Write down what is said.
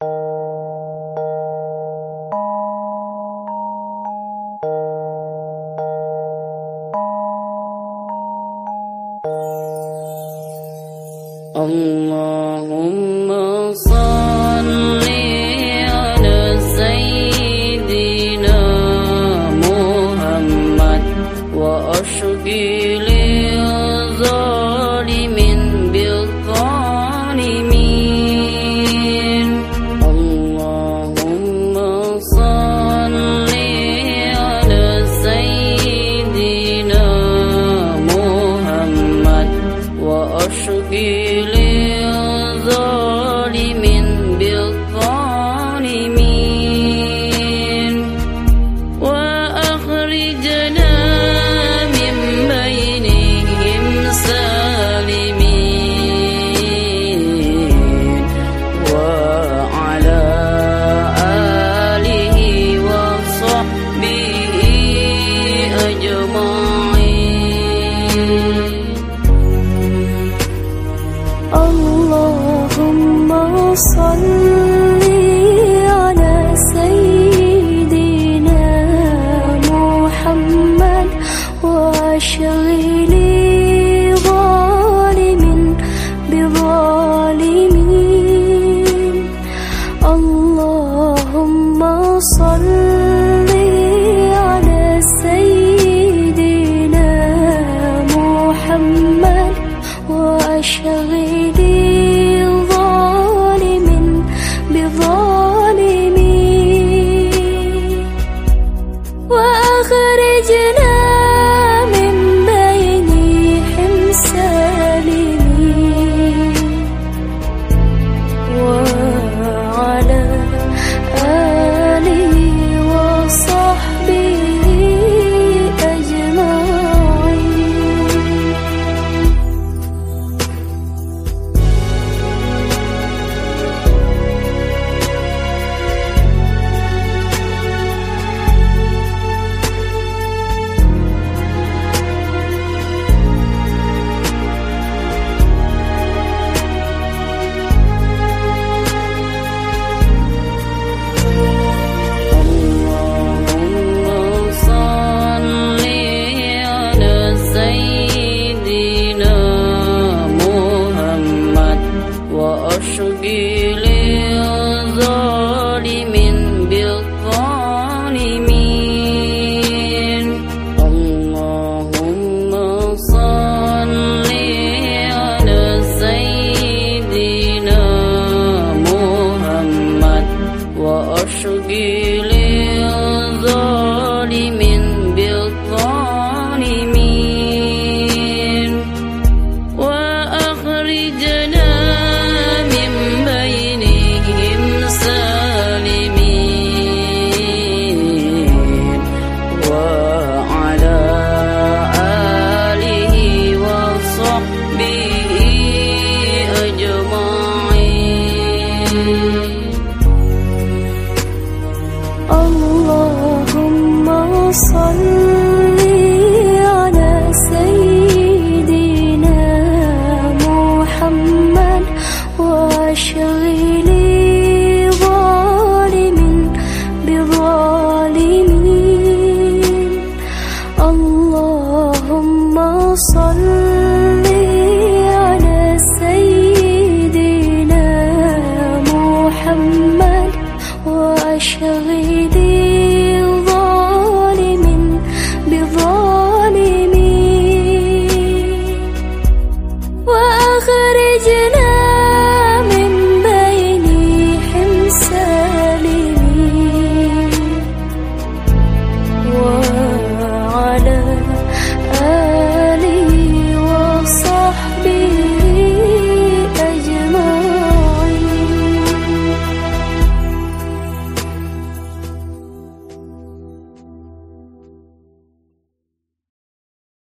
唵。живи.